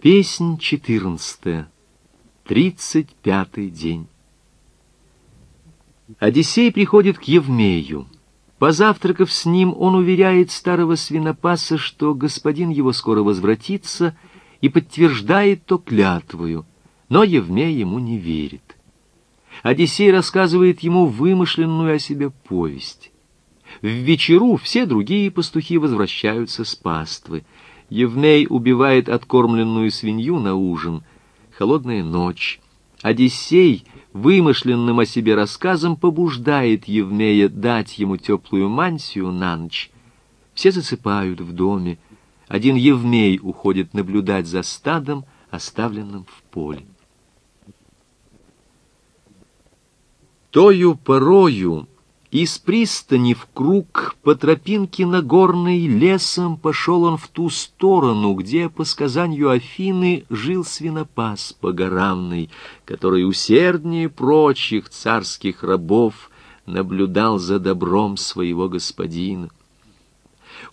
Песнь четырнадцатая. Тридцать пятый день. Одиссей приходит к Евмею. Позавтракав с ним, он уверяет старого свинопаса, что господин его скоро возвратится, и подтверждает то клятвою, но Евмей ему не верит. Одиссей рассказывает ему вымышленную о себе повесть. В вечеру все другие пастухи возвращаются с паствы — Евмей убивает откормленную свинью на ужин. Холодная ночь. Одиссей вымышленным о себе рассказом побуждает Евмея дать ему теплую мантию на ночь. Все засыпают в доме. Один Евмей уходит наблюдать за стадом, оставленным в поле. Тою порою из пристани в круг по тропинке Нагорной лесом пошел он в ту сторону, где, по сказанию Афины, жил свинопас погоравный, который усерднее прочих царских рабов наблюдал за добром своего господина.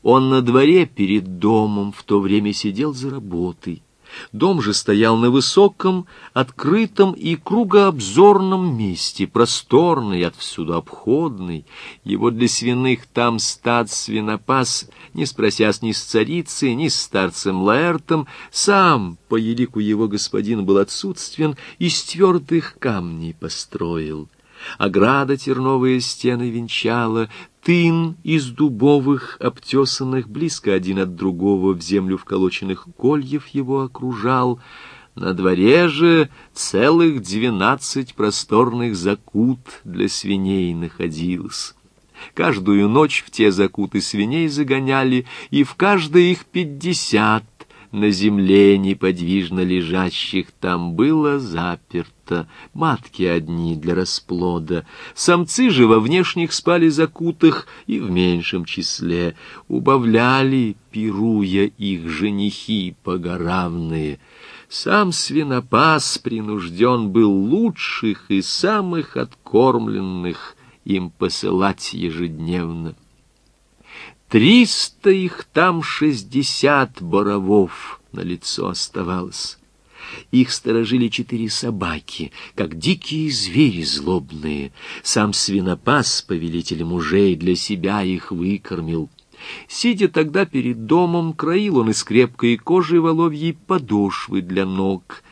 Он на дворе перед домом в то время сидел за работой. Дом же стоял на высоком, открытом и кругообзорном месте, просторный, отвсюду обходный. Его для свиных там стад свинопас, не спросясь ни с царицей, ни с старцем Лаэртом, сам, по елику его господин был отсутствен, из твердых камней построил. Ограда терновые стены венчала, тын из дубовых, обтесанных, близко один от другого, в землю вколоченных кольев его окружал. На дворе же целых двенадцать просторных закут для свиней находилось. Каждую ночь в те закуты свиней загоняли, и в каждой их пятьдесят на земле неподвижно лежащих там было заперто, матки одни для расплода. Самцы же во внешних спали закутых и в меньшем числе, убавляли, пируя их женихи погоравные. Сам свинопас принужден был лучших и самых откормленных им посылать ежедневно. Триста их там шестьдесят боровов на лицо оставалось. Их сторожили четыре собаки, как дикие звери злобные. Сам свинопас, повелитель мужей, для себя их выкормил. Сидя тогда перед домом, краил он из крепкой кожи воловьей подошвы для ног,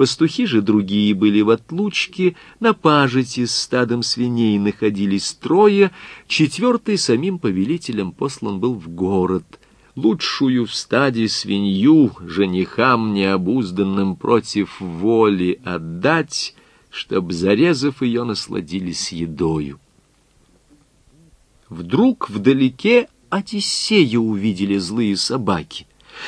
Пастухи же другие были в отлучке, на пажите с стадом свиней находились трое, четвертый самим повелителем послан был в город. Лучшую в стаде свинью женихам необузданным против воли отдать, чтоб, зарезав ее, насладились едою. Вдруг вдалеке Одиссея увидели злые собаки.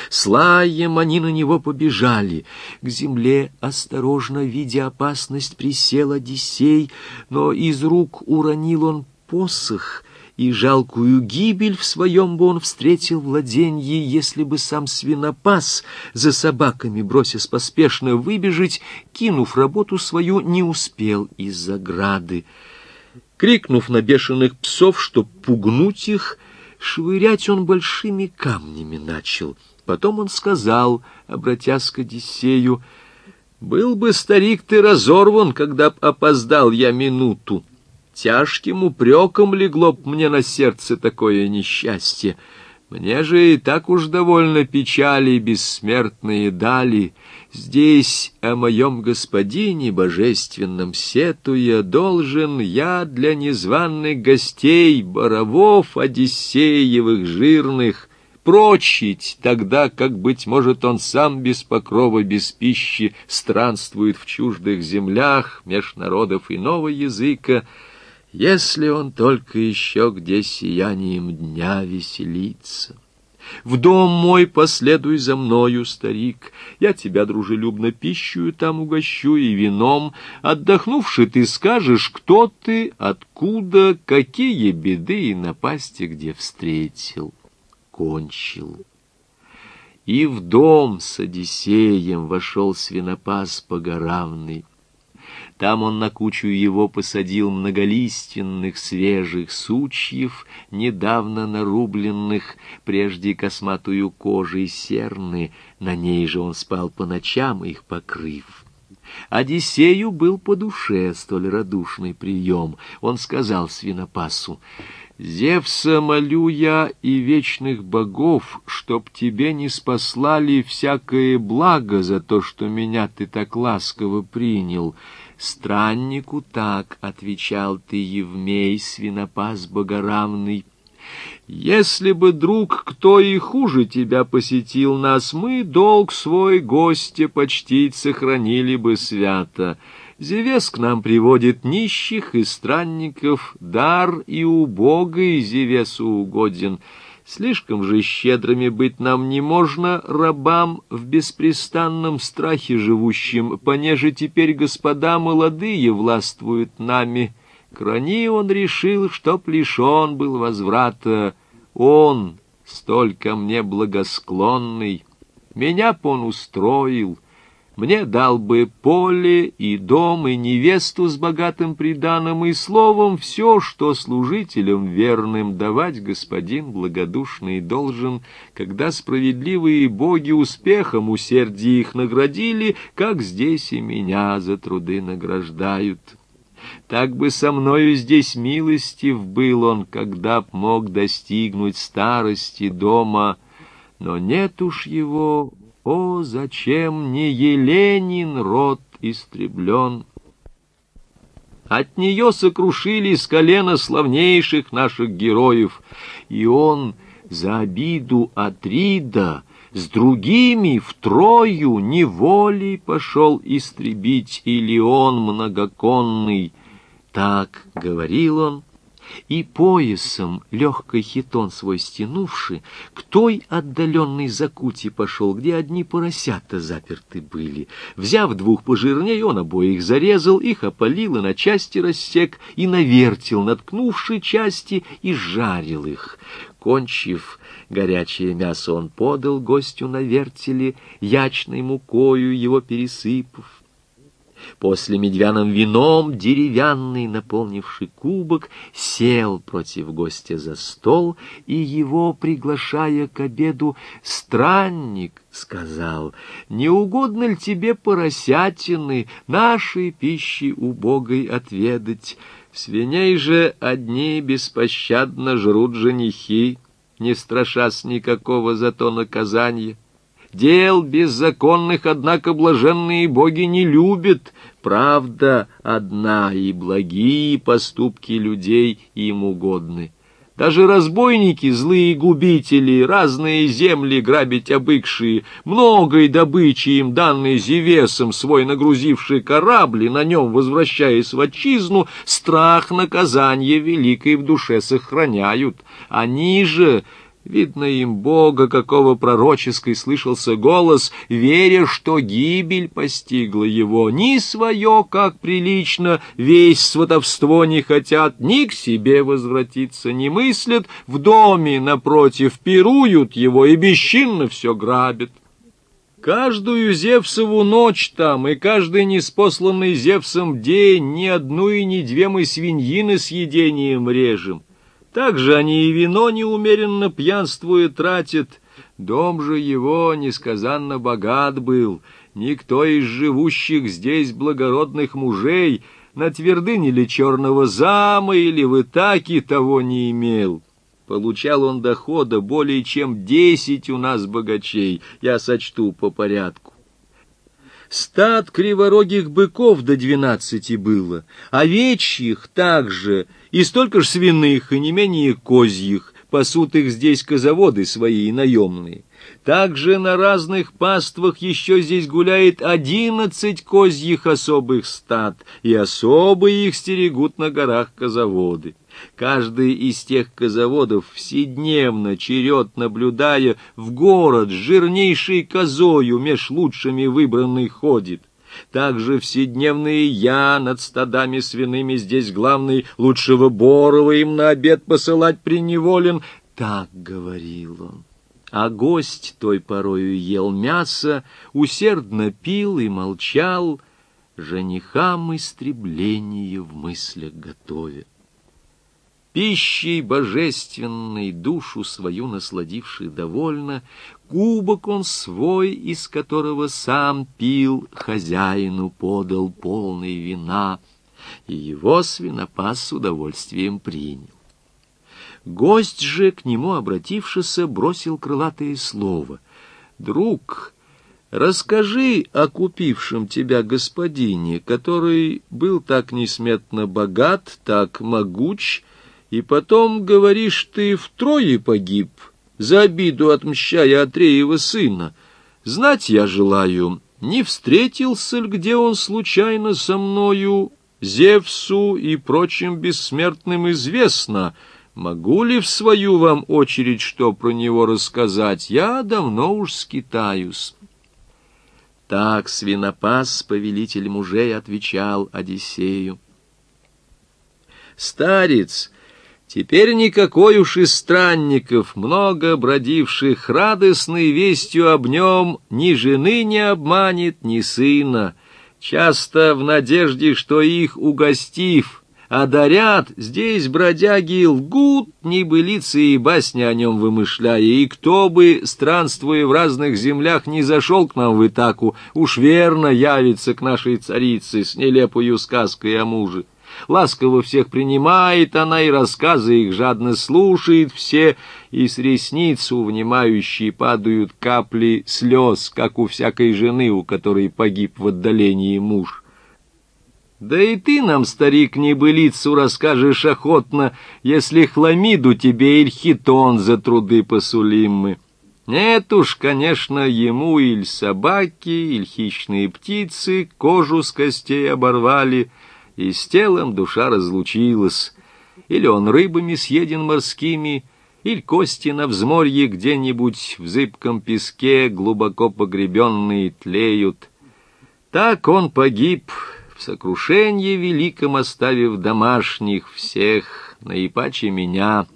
С лаем они на него побежали. К земле, осторожно, видя опасность, присел Одиссей, но из рук уронил он посох, и жалкую гибель в своем бы он встретил владенье, если бы сам свинопас, за собаками бросясь поспешно выбежать, кинув работу свою, не успел из заграды. Крикнув на бешеных псов, чтоб пугнуть их, швырять он большими камнями начал — Потом он сказал, обратясь к Одиссею, «Был бы, старик, ты разорван, когда б опоздал я минуту. Тяжким упреком легло б мне на сердце такое несчастье. Мне же и так уж довольно печали бессмертные дали. Здесь о моем господине божественном сетуя должен я для незваных гостей, боровов Одиссеевых жирных, прочить, тогда как, быть может, он сам без покрова, без пищи странствует в чуждых землях, меж народов иного языка, если он только еще где сиянием дня веселится. В дом мой последуй за мною, старик, я тебя дружелюбно пищую там угощу и вином. Отдохнувши, ты скажешь, кто ты, откуда, какие беды и напасти где встретил кончил. И в дом с Одиссеем вошел свинопас погоравный. Там он на кучу его посадил многолиственных свежих сучьев, недавно нарубленных, прежде косматую кожей серны, на ней же он спал по ночам, их покрыв. Одиссею был по душе столь радушный прием. Он сказал свинопасу, «Зевса молю я и вечных богов, чтоб тебе не спаслали всякое благо за то, что меня ты так ласково принял». Страннику так отвечал ты, Евмей, свинопас богоравный, если бы, друг, кто и хуже тебя посетил нас, мы долг свой гостя почтить сохранили бы свято. Зевес к нам приводит нищих и странников, дар и убогий Зевесу угоден. Слишком же щедрыми быть нам не можно, рабам в беспрестанном страхе живущим, понеже теперь господа молодые властвуют нами». Крани он решил, чтоб лишен был возврата. Он, столько мне благосклонный, меня б он устроил, мне дал бы поле и дом, и невесту с богатым приданым, и словом все, что служителям верным давать господин благодушный должен, когда справедливые боги успехом усердие их наградили, как здесь и меня за труды награждают». Так бы со мною здесь милостив был он, когда б мог достигнуть старости дома. Но нет уж его, о, зачем не Еленин род истреблен? От нее сокрушили с колена славнейших наших героев, и он за обиду Атрида с другими втрою неволей пошел истребить или он многоконный. Так говорил он, и поясом, легкой хитон свой стянувши, к той отдаленной закути пошел, где одни поросята заперты были. Взяв двух пожирней, он обоих зарезал, их опалил и на части рассек, и навертел, наткнувши части, и жарил их. Кончив, горячее мясо он подал гостю на вертеле, ячной мукою его пересыпав. После медвяным вином деревянный, наполнивший кубок, сел против гостя за стол, и его, приглашая к обеду, странник сказал, «Не угодно ли тебе поросятины нашей пищи убогой отведать? Свиней же одни беспощадно жрут женихи, не страшась никакого зато наказания». Дел беззаконных, однако, блаженные боги не любят. Правда одна, и благие поступки людей им угодны. Даже разбойники, злые губители, разные земли грабить обыкшие, многой добычи им данной Зевесом, свой нагрузивший корабли, на нем возвращаясь в отчизну, страх наказания великой в душе сохраняют. Они же Видно им Бога, какого пророческой слышался голос, веря, что гибель постигла его. Ни свое, как прилично, весь сватовство не хотят, ни к себе возвратиться не мыслят, в доме, напротив, пируют его и бесчинно все грабят. Каждую Зевсову ночь там и каждый неспосланный Зевсом день ни одну и ни две мы свиньины с едением режем. Также они и вино неумеренно пьянствуя тратят. Дом же его несказанно богат был. Никто из живущих здесь благородных мужей на твердыне ли черного зама или в Итаке того не имел. Получал он дохода более чем десять у нас богачей, я сочту по порядку. Стад криворогих быков до двенадцати было, овечьих также — и столько ж свиных, и не менее козьих, пасут их здесь козаводы свои наемные. Также на разных паствах еще здесь гуляет одиннадцать козьих особых стад, и особые их стерегут на горах козаводы. Каждый из тех козаводов, вседневно, черед наблюдая, в город с жирнейшей козою меж лучшими выбранный ходит. Также вседневные я над стадами свиными здесь главный, лучшего Борова им на обед посылать приневолен. Так говорил он. А гость той порою ел мясо, усердно пил и молчал, женихам истребление в мыслях готовя. Пищей божественной душу свою насладивший довольно, кубок он свой, из которого сам пил, хозяину подал полный вина, и его свинопас с удовольствием принял. Гость же, к нему обратившийся, бросил крылатое слово. «Друг, расскажи о купившем тебя господине, который был так несметно богат, так могуч, и потом, говоришь, ты втрое погиб, за обиду отмщая Атреева сына. Знать я желаю, не встретился ли где он случайно со мною, Зевсу и прочим бессмертным известно — Могу ли в свою вам очередь что про него рассказать? Я давно уж скитаюсь. Так свинопас, повелитель мужей, отвечал Одиссею. Старец, теперь никакой уж из странников, много бродивших радостной вестью об нем, ни жены не обманет, ни сына, часто в надежде, что их угостив — одарят, здесь бродяги лгут, небылицы и басни о нем вымышляя, и кто бы, странствуя в разных землях, не зашел к нам в Итаку, уж верно явится к нашей царице с нелепою сказкой о муже. Ласково всех принимает она, и рассказы их жадно слушает все, и с ресниц у падают капли слез, как у всякой жены, у которой погиб в отдалении муж. Да и ты нам, старик, небылицу расскажешь охотно, если хламиду тебе или хитон за труды посулим мы. Нет уж, конечно, ему или собаки, или хищные птицы кожу с костей оборвали, и с телом душа разлучилась. Или он рыбами съеден морскими, или кости на взморье где-нибудь в зыбком песке глубоко погребенные тлеют. Так он погиб, в сокрушенье великом оставив домашних всех, наипаче меня.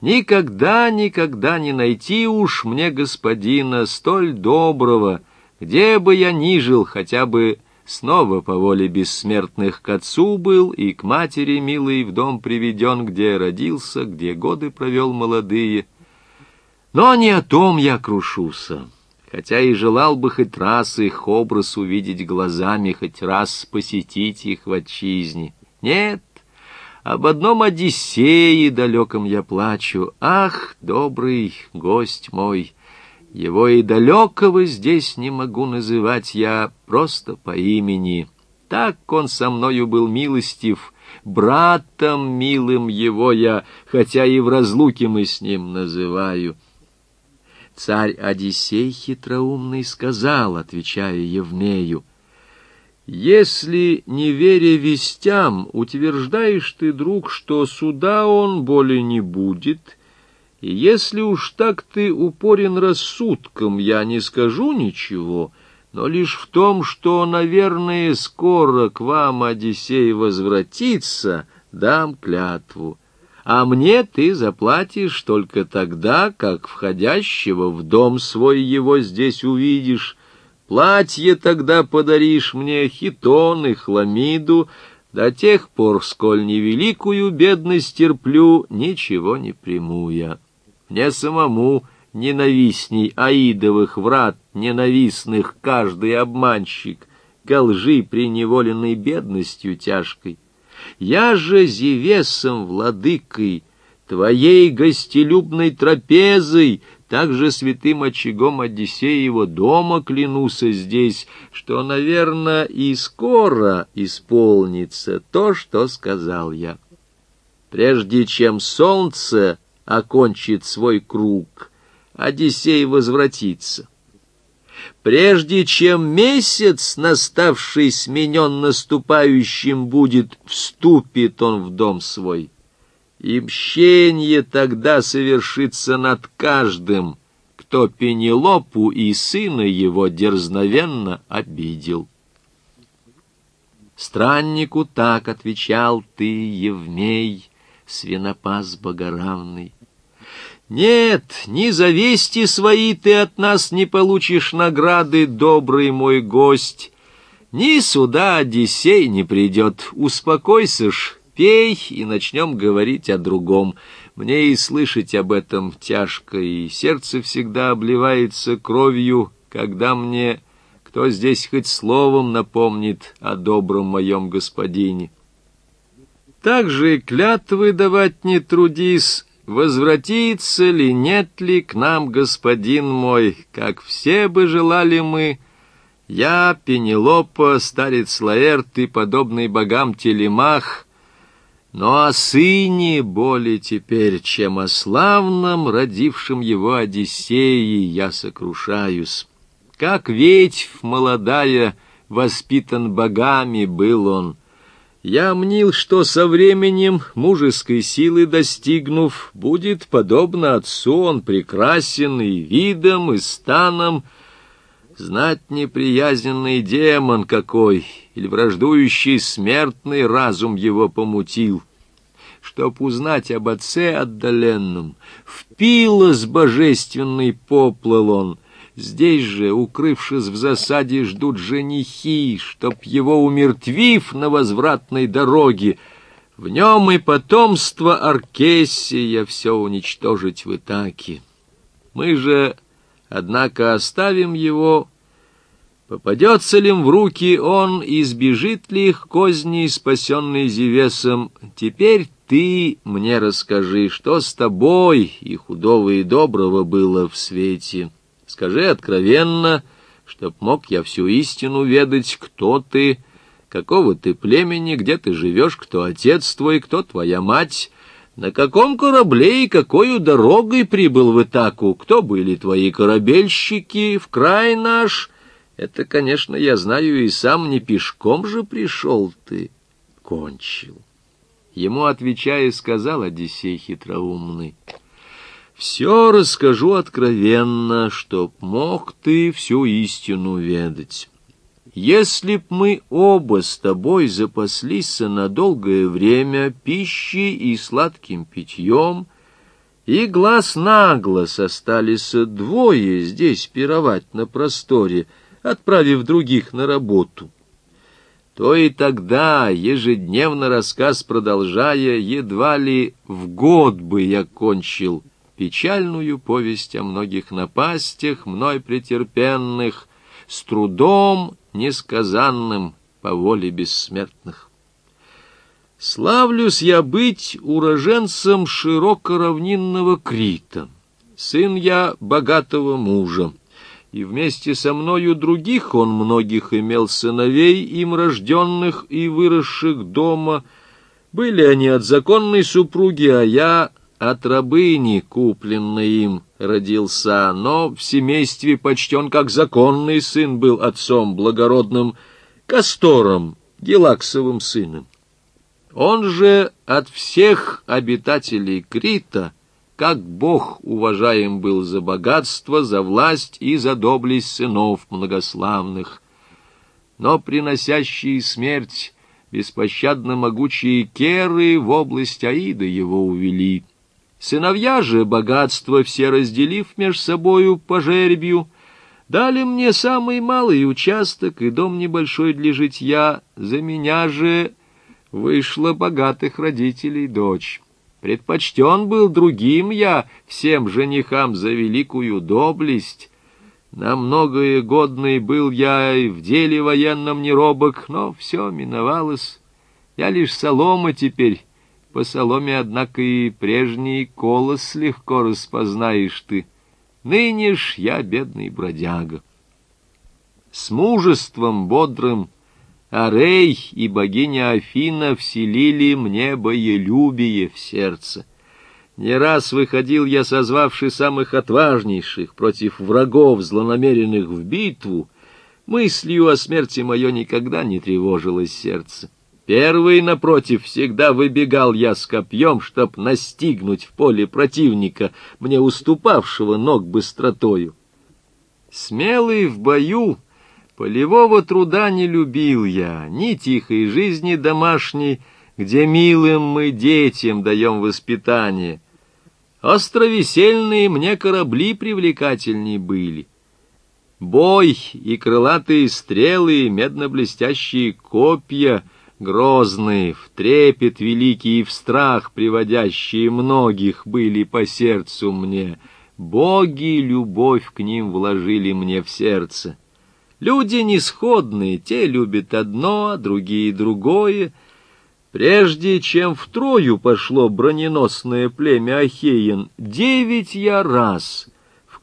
Никогда, никогда не найти уж мне господина столь доброго, где бы я ни жил, хотя бы снова по воле бессмертных к отцу был и к матери милой в дом приведен, где родился, где годы провел молодые. Но не о том я крушуся хотя и желал бы хоть раз их образ увидеть глазами, хоть раз посетить их в отчизне. Нет, об одном Одиссее далеком я плачу. Ах, добрый гость мой! Его и далекого здесь не могу называть я просто по имени. Так он со мною был милостив, братом милым его я, хотя и в разлуке мы с ним называю. Царь Одиссей хитроумный сказал, отвечая Евнею, «Если, не веря вестям, утверждаешь ты, друг, что суда он более не будет, если уж так ты упорен рассудком, я не скажу ничего, но лишь в том, что, наверное, скоро к вам Одиссей возвратится, дам клятву» а мне ты заплатишь только тогда, как входящего в дом свой его здесь увидишь. Платье тогда подаришь мне, хитон и хламиду, до тех пор, сколь невеликую бедность терплю, ничего не приму я. Мне самому ненавистней аидовых врат, ненавистных каждый обманщик, ко лжи приневоленной бедностью тяжкой. Я же Зевесом, владыкой, твоей гостелюбной трапезой, также святым очагом Одиссеева дома клянуся здесь, что, наверное, и скоро исполнится то, что сказал я. Прежде чем солнце окончит свой круг, Одиссей возвратится. Прежде чем месяц, наставший сменен наступающим будет, вступит он в дом свой. И мщение тогда совершится над каждым, кто Пенелопу и сына его дерзновенно обидел. Страннику так отвечал ты, Евмей, свинопас богоравный. Нет, ни за вести свои ты от нас не получишь награды, добрый мой гость, Ни сюда Одиссей не придет. Успокойся ж, пей, и начнем говорить о другом. Мне и слышать об этом тяжко, и сердце всегда обливается кровью, когда мне кто здесь хоть словом напомнит о добром моем господине. Так же и клятвы давать не трудись, возвратится ли, нет ли к нам господин мой, как все бы желали мы. Я, Пенелопа, старец Лаэрт и подобный богам Телемах, но о сыне более теперь, чем о славном, родившем его Одиссее, я сокрушаюсь. Как ветвь молодая, воспитан богами был он. Я мнил, что со временем, мужеской силы достигнув, будет, подобно отцу, он прекрасен и видом, и станом, знать неприязненный демон какой, или враждующий смертный разум его помутил. Чтоб узнать об отце отдаленном, впилось божественный поплыл он — Здесь же, укрывшись в засаде, ждут женихи, чтоб его, умертвив на возвратной дороге, в нем и потомство Аркесия все уничтожить в Итаке. Мы же, однако, оставим его, попадется ли им в руки он, избежит ли их козни, спасенный Зевесом. Теперь ты мне расскажи, что с тобой и худого и доброго было в свете». Скажи откровенно, чтоб мог я всю истину ведать, кто ты, какого ты племени, где ты живешь, кто отец твой, кто твоя мать, на каком корабле и какой дорогой прибыл в Итаку, кто были твои корабельщики в край наш. Это, конечно, я знаю и сам, не пешком же пришел ты. Кончил. Ему, отвечая, сказал Одиссей хитроумный — все расскажу откровенно, чтоб мог ты всю истину ведать. Если б мы оба с тобой запаслись на долгое время пищей и сладким питьем, и глаз на глаз остались двое здесь пировать на просторе, отправив других на работу, то и тогда, ежедневно рассказ продолжая, едва ли в год бы я кончил — печальную повесть о многих напастях, мной претерпенных, с трудом несказанным по воле бессмертных. Славлюсь я быть уроженцем широкоравнинного Крита, сын я богатого мужа, и вместе со мною других он многих имел сыновей, им рожденных и выросших дома, были они от законной супруги, а я от рабыни, купленной им, родился, но в семействе почтен как законный сын был отцом благородным, Кастором, Гелаксовым сыном. Он же от всех обитателей Крита, как бог уважаем был за богатство, за власть и за доблесть сынов многославных. Но приносящие смерть беспощадно могучие керы в область Аида его увели — Сыновья же, богатство все разделив меж собою по жеребью, дали мне самый малый участок и дом небольшой для житья, за меня же вышла богатых родителей дочь. Предпочтен был другим я всем женихам за великую доблесть. На многое годный был я и в деле военном неробок, но все миновалось. Я лишь солома теперь, по соломе, однако, и прежний колос легко распознаешь ты. Ныне ж я бедный бродяга. С мужеством бодрым Арей и богиня Афина вселили мне боелюбие в сердце. Не раз выходил я, созвавший самых отважнейших против врагов, злонамеренных в битву, мыслью о смерти мое никогда не тревожилось сердце. Первый, напротив, всегда выбегал я с копьем, чтоб настигнуть в поле противника, мне уступавшего ног быстротою. Смелый в бою, полевого труда не любил я, ни тихой жизни домашней, где милым мы детям даем воспитание. Островесельные мне корабли привлекательней были — Бой и крылатые стрелы, медно-блестящие копья, грозные, в трепет великий и в страх приводящие многих были по сердцу мне. Боги любовь к ним вложили мне в сердце. Люди несходные, те любят одно, а другие другое. Прежде чем в Трою пошло броненосное племя Ахеен, девять я раз —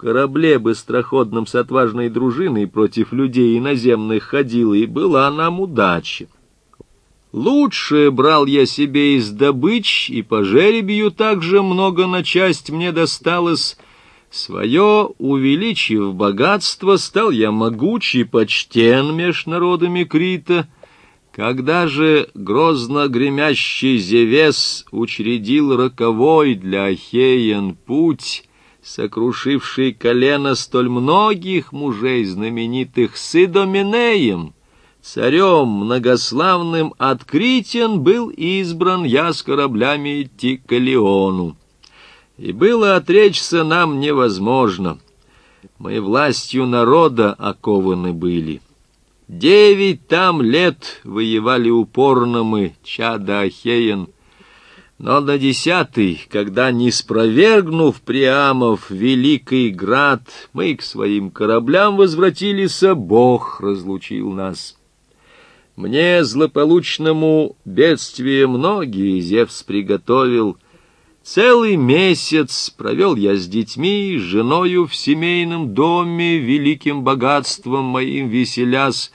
корабле быстроходном с отважной дружиной против людей иноземных ходил, и была нам удача. Лучшее брал я себе из добыч, и по жеребью также много на часть мне досталось. Свое увеличив богатство, стал я могучий, почтен меж народами Крита. Когда же грозно гремящий Зевес учредил роковой для Ахеян путь, сокрушивший колено столь многих мужей знаменитых с Идоминеем, царем многославным откритен был избран я с кораблями идти к Илиону. И было отречься нам невозможно. Мы властью народа окованы были. Девять там лет воевали упорно мы, чада Ахеен, но на десятый, когда, не спровергнув Приамов великий град, мы к своим кораблям возвратились, а Бог разлучил нас. Мне, злополучному, бедствие многие Зевс приготовил. Целый месяц провел я с детьми, с женою в семейном доме, великим богатством моим веселясь,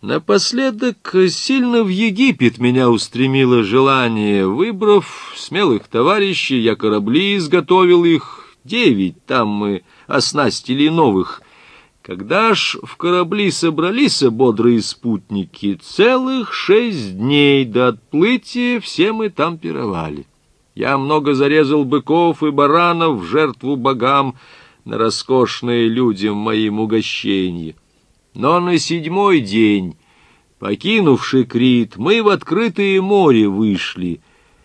Напоследок сильно в Египет меня устремило желание. Выбрав смелых товарищей, я корабли изготовил их, девять там мы оснастили новых. Когда ж в корабли собрались бодрые спутники, целых шесть дней до отплытия все мы там пировали. Я много зарезал быков и баранов в жертву богам на роскошные людям моим угощенье. Но на седьмой день, покинувший Крит, мы в открытое море вышли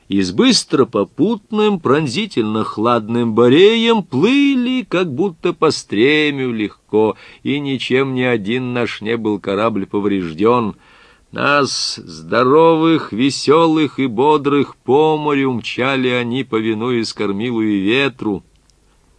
и с быстро попутным, пронзительно хладным бореем плыли, как будто по стремю легко, и ничем ни один наш не был корабль поврежден. Нас, здоровых, веселых и бодрых, по морю мчали они, повинуясь кормилу и ветру —